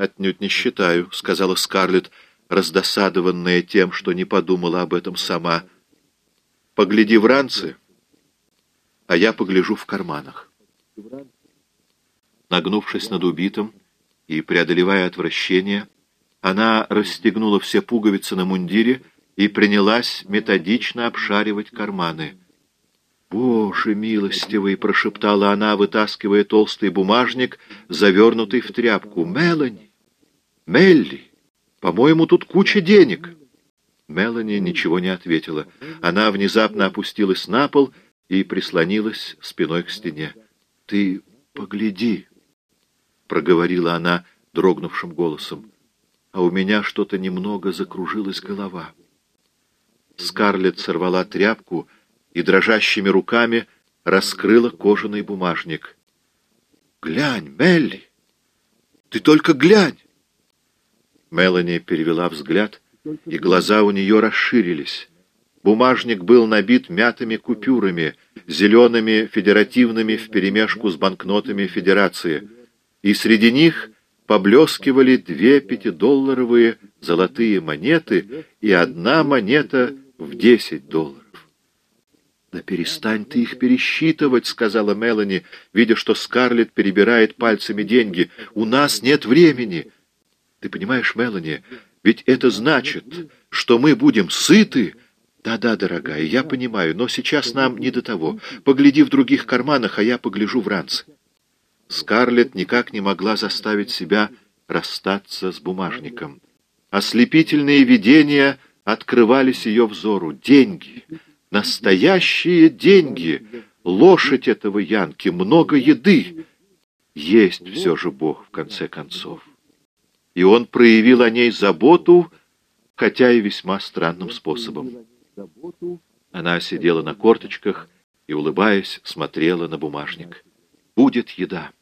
«Отнюдь не считаю», — сказала Скарлетт, раздосадованная тем, что не подумала об этом сама. «Погляди в ранцы, а я погляжу в карманах». Нагнувшись над убитым и преодолевая отвращение, она расстегнула все пуговицы на мундире и принялась методично обшаривать карманы. «Боже милостивый!» — прошептала она, вытаскивая толстый бумажник, завернутый в тряпку. «Мелани! Мелли! По-моему, тут куча денег!» Мелани ничего не ответила. Она внезапно опустилась на пол и прислонилась спиной к стене. «Ты погляди!» — проговорила она дрогнувшим голосом. «А у меня что-то немного закружилась голова». Скарлетт сорвала тряпку — и дрожащими руками раскрыла кожаный бумажник. «Глянь, Мелли! Ты только глянь!» Мелани перевела взгляд, и глаза у нее расширились. Бумажник был набит мятыми купюрами, зелеными федеративными вперемешку с банкнотами Федерации, и среди них поблескивали две пятидолларовые золотые монеты и одна монета в десять долларов. «Да перестань ты их пересчитывать», — сказала Мелани, видя, что Скарлетт перебирает пальцами деньги. «У нас нет времени». «Ты понимаешь, Мелани, ведь это значит, что мы будем сыты». «Да-да, дорогая, я понимаю, но сейчас нам не до того. Погляди в других карманах, а я погляжу в ранцы». Скарлетт никак не могла заставить себя расстаться с бумажником. Ослепительные видения открывались ее взору. Деньги — Настоящие деньги, лошадь этого Янки, много еды. Есть все же Бог, в конце концов. И он проявил о ней заботу, хотя и весьма странным способом. Она сидела на корточках и, улыбаясь, смотрела на бумажник. «Будет еда».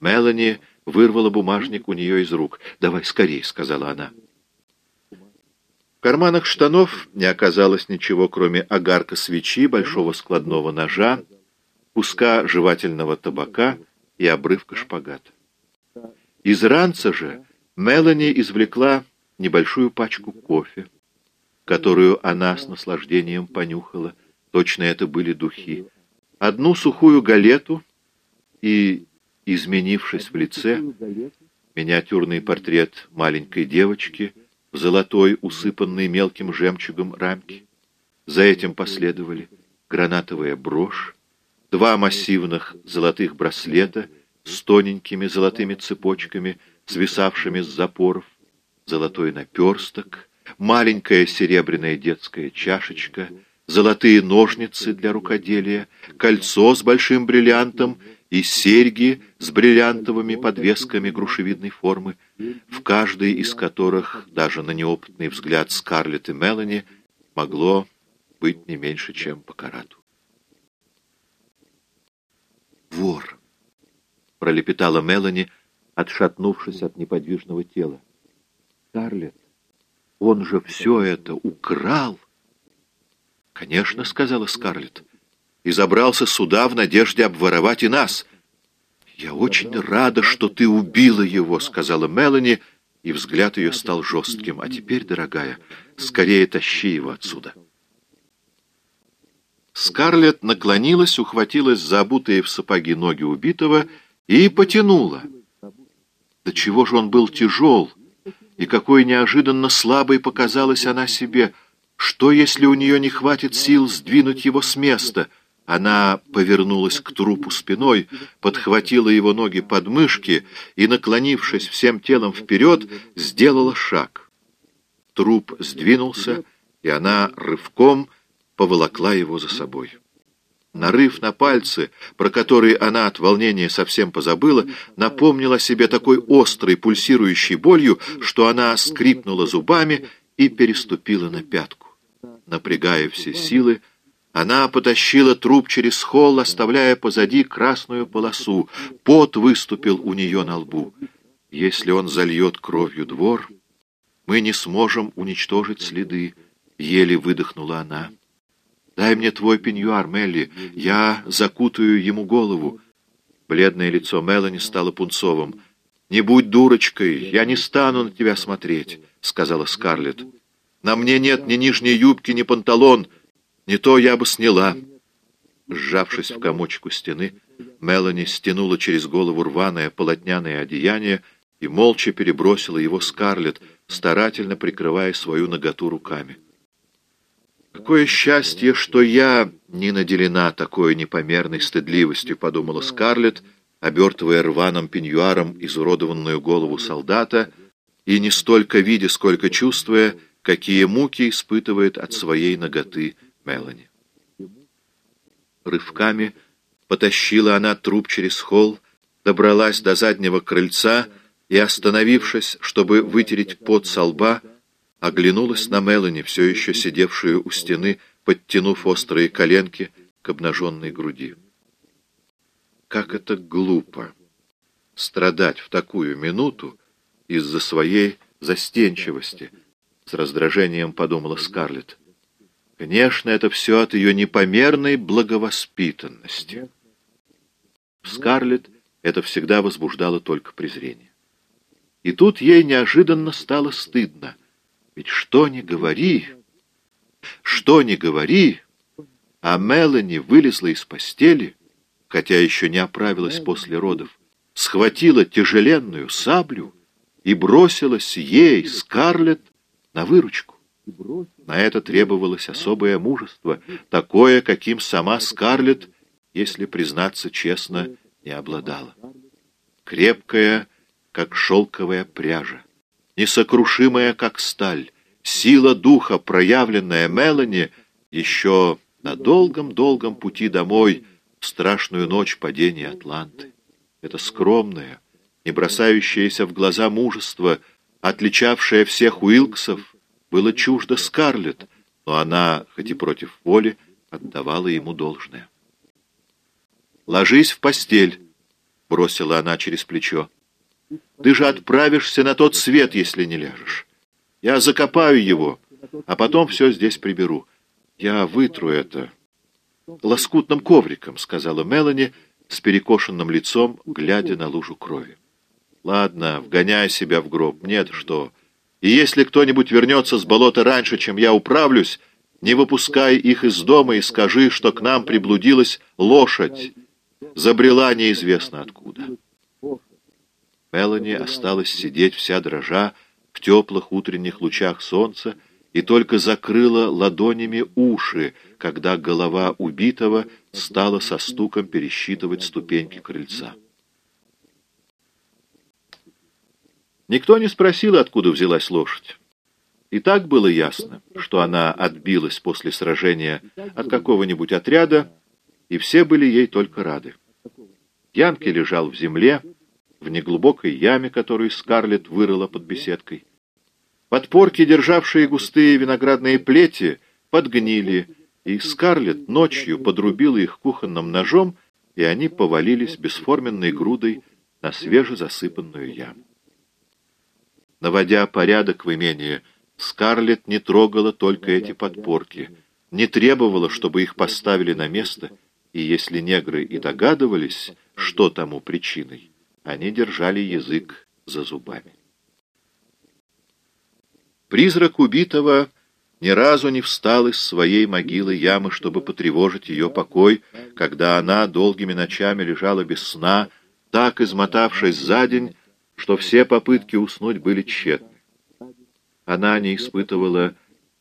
Мелани вырвала бумажник у нее из рук. «Давай скорее», — сказала она. В карманах штанов не оказалось ничего, кроме огарка свечи, большого складного ножа, куска жевательного табака и обрывка шпагата. Из ранца же Мелани извлекла небольшую пачку кофе, которую она с наслаждением понюхала. Точно это были духи. Одну сухую галету и, изменившись в лице, миниатюрный портрет маленькой девочки — в золотой, усыпанной мелким жемчугом рамке. За этим последовали гранатовая брошь, два массивных золотых браслета с тоненькими золотыми цепочками, свисавшими с запоров, золотой наперсток, маленькая серебряная детская чашечка, золотые ножницы для рукоделия, кольцо с большим бриллиантом и серьги с бриллиантовыми подвесками грушевидной формы, в каждой из которых, даже на неопытный взгляд Скарлетт и Мелани, могло быть не меньше, чем по карату. «Вор!» — пролепетала Мелани, отшатнувшись от неподвижного тела. «Скарлетт, он же все это украл!» «Конечно», — сказала Скарлетт и забрался сюда в надежде обворовать и нас. «Я очень рада, что ты убила его», — сказала Мелани, и взгляд ее стал жестким. «А теперь, дорогая, скорее тащи его отсюда». Скарлетт наклонилась, ухватилась за обутые в сапоги ноги убитого и потянула. Да чего же он был тяжел, и какой неожиданно слабой показалась она себе. Что, если у нее не хватит сил сдвинуть его с места — она повернулась к трупу спиной, подхватила его ноги под мышки и, наклонившись всем телом вперед, сделала шаг. Труп сдвинулся, и она рывком поволокла его за собой. Нарыв на пальцы, про который она от волнения совсем позабыла, напомнила себе такой острой пульсирующей болью, что она скрипнула зубами и переступила на пятку. Напрягая все силы, она потащила труп через холл, оставляя позади красную полосу. Пот выступил у нее на лбу. Если он зальет кровью двор, мы не сможем уничтожить следы, — еле выдохнула она. «Дай мне твой пеньюар, Мелли, я закутаю ему голову». Бледное лицо Мелани стало пунцовым. «Не будь дурочкой, я не стану на тебя смотреть», — сказала Скарлетт. «На мне нет ни нижней юбки, ни панталон, не то я бы сняла». Сжавшись в комочек у стены, Мелани стянула через голову рваное полотняное одеяние и молча перебросила его Скарлетт, старательно прикрывая свою наготу руками. «Какое счастье, что я не наделена такой непомерной стыдливостью», — подумала Скарлетт, обертывая рваным пеньюаром изуродованную голову солдата и не столько видя, сколько чувствуя, какие муки испытывает от своей ноготы Мелани. Рывками потащила она труп через холл, добралась до заднего крыльца и, остановившись, чтобы вытереть пот со лба, оглянулась на Мелани, все еще сидевшую у стены, подтянув острые коленки к обнаженной груди. Как это глупо страдать в такую минуту из-за своей застенчивости, с раздражением подумала Скарлетт. Конечно, это все от ее непомерной благовоспитанности. Скарлетт это всегда возбуждало только презрение. И тут ей неожиданно стало стыдно. Ведь что ни говори, что ни говори, а Мелани вылезла из постели, хотя еще не оправилась после родов, схватила тяжеленную саблю и бросилась ей, Скарлетт, на выручку. На это требовалось особое мужество, такое, каким сама Скарлетт, если признаться честно, не обладала. Крепкая, как шелковая пряжа, несокрушимая, как сталь, сила духа, проявленная Мелани, еще на долгом-долгом пути домой — страшную ночь падения Атланты. Это скромное, не бросающееся в глаза мужество, отличавшее всех Уилксов, было чуждо Скарлетт, но она, хоть и против воли, отдавала ему должное. «Ложись в постель», — бросила она через плечо. «Ты же отправишься на тот свет, если не ляжешь. Я закопаю его, а потом все здесь приберу. Я вытру это, лоскутным ковриком», — сказала Мелани с перекошенным лицом, глядя на лужу крови. «Ладно, вгоняй себя в гроб, нет что. И если кто-нибудь вернется с болота раньше, чем я управлюсь, не выпускай их из дома и скажи, что к нам приблудилась лошадь, забрела неизвестно откуда». Мелани осталась сидеть вся дрожа в теплых утренних лучах солнца, и только закрыла ладонями уши, когда голова убитого стала со стуком пересчитывать ступеньки крыльца. Никто не спросил, откуда взялась лошадь. И так было ясно, что она отбилась после сражения от какого-нибудь отряда, и все были ей только рады. Янки лежал в земле, в неглубокой яме, которую Скарлетт вырыла под беседкой. Подпорки, державшие густые виноградные плети, подгнили, и Скарлетт ночью подрубила их кухонным ножом, и они повалились бесформенной грудой на свежезасыпанную яму. Наводя порядок в имении, Скарлетт не трогала только эти подпорки, не требовала, чтобы их поставили на место, и если негры и догадывались, что тому причиной, они держали язык за зубами. Призрак убитого ни разу не встал из своей могилы ямы, чтобы потревожить ее покой, когда она долгими ночами лежала без сна, так измотавшись за день, что все попытки уснуть были тщетны. Она не испытывала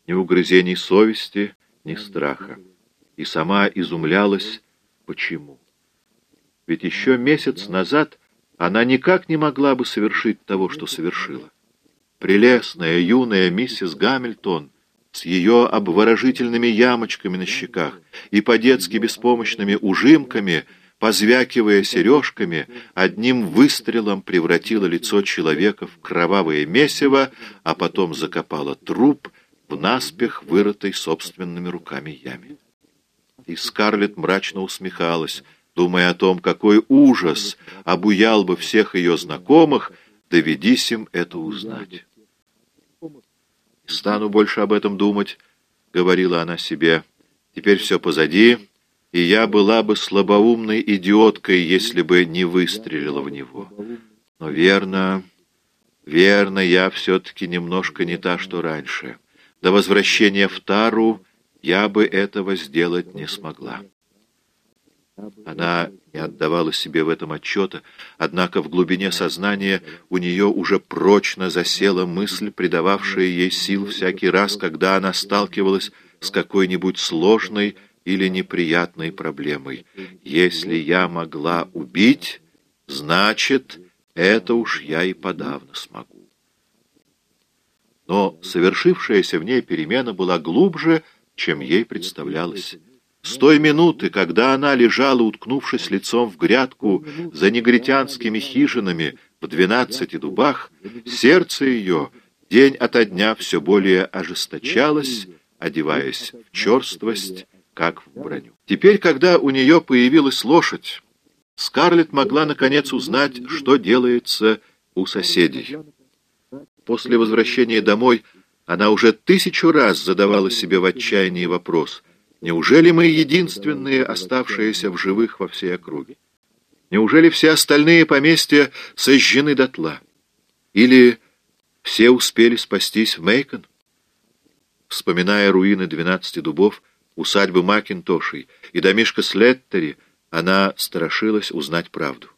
ни угрызений совести, ни страха, и сама изумлялась, почему. Ведь еще месяц назад она никак не могла бы совершить того, что совершила. Прелестная юная миссис Гамильтон с ее обворожительными ямочками на щеках и по-детски беспомощными ужимками, позвякивая сережками, одним выстрелом превратила лицо человека в кровавое месиво, а потом закопала труп в наспех вырытой собственными руками яме. И Скарлетт мрачно усмехалась, думая о том, какой ужас обуял бы всех ее знакомых, доведись им это узнать. «Стану больше об этом думать», — говорила она себе. «Теперь все позади, и я была бы слабоумной идиоткой, если бы не выстрелила в него. Но верно, верно, я все-таки немножко не та, что раньше. До возвращения в Тару я бы этого сделать не смогла. Она не отдавала себе в этом отчета, однако в глубине сознания у нее уже прочно засела мысль, придававшая ей сил всякий раз, когда она сталкивалась с какой-нибудь сложной или неприятной проблемой. Если я могла убить, значит, это уж я и подавно смогу. Но совершившаяся в ней перемена была глубже, чем ей представлялось. С той минуты, когда она лежала, уткнувшись лицом в грядку за негритянскими хижинами в двенадцати дубах, сердце ее день ото дня все более ожесточалось, одеваясь в черствость, как в броню. Теперь, когда у нее появилась лошадь, Скарлетт могла наконец узнать, что делается у соседей. После возвращения домой она уже тысячу раз задавала себе в отчаянии вопрос, неужели мы единственные, оставшиеся в живых во всей округе? Неужели все остальные поместья сожжены дотла? Или все успели спастись в Мейкон? Вспоминая руины двенадцати дубов, усадьбы Макинтошей и домишко Слеттери, она страшилась узнать правду.